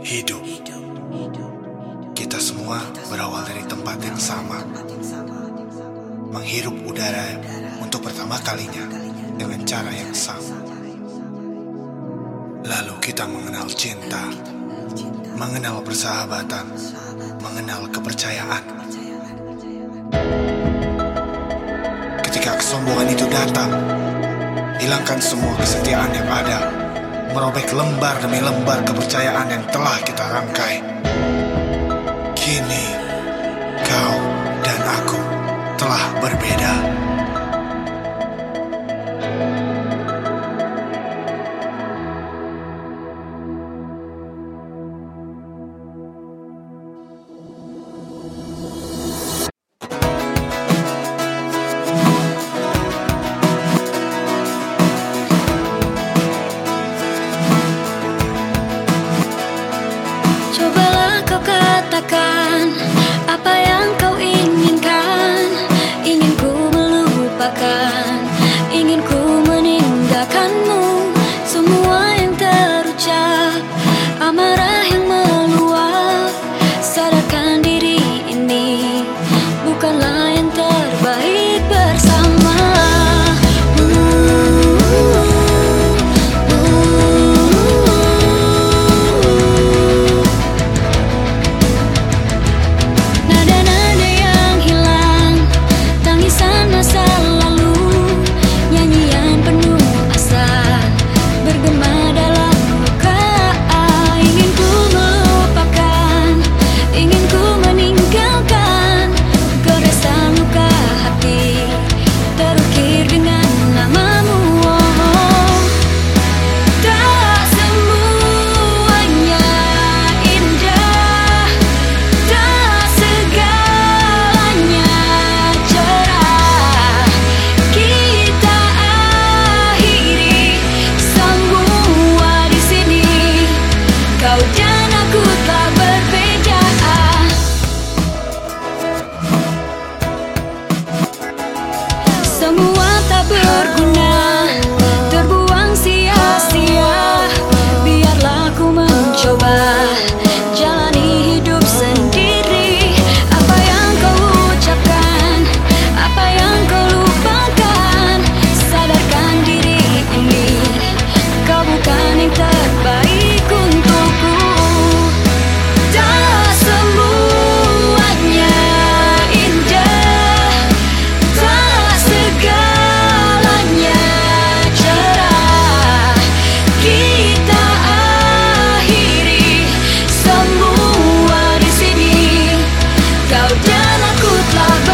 Hidup. Kita semua berawal dari tempat yang sama. Menghirup udara untuk pertama kalinya dengan cara yang sama. Lalu kita mengenal cinta, mengenal persahabatan, mengenal kepercayaan. Ketika kesombongan itu datang, hilangkan semua kesetiaan yang ada, merobek lembar demi lembar kepercayaan yang telah kita rangkai. lupakan. Ingin ku meninggalkanmu Semua yang terucap. Amarah alguna love.